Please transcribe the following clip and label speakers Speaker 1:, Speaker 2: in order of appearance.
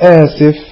Speaker 1: آسف.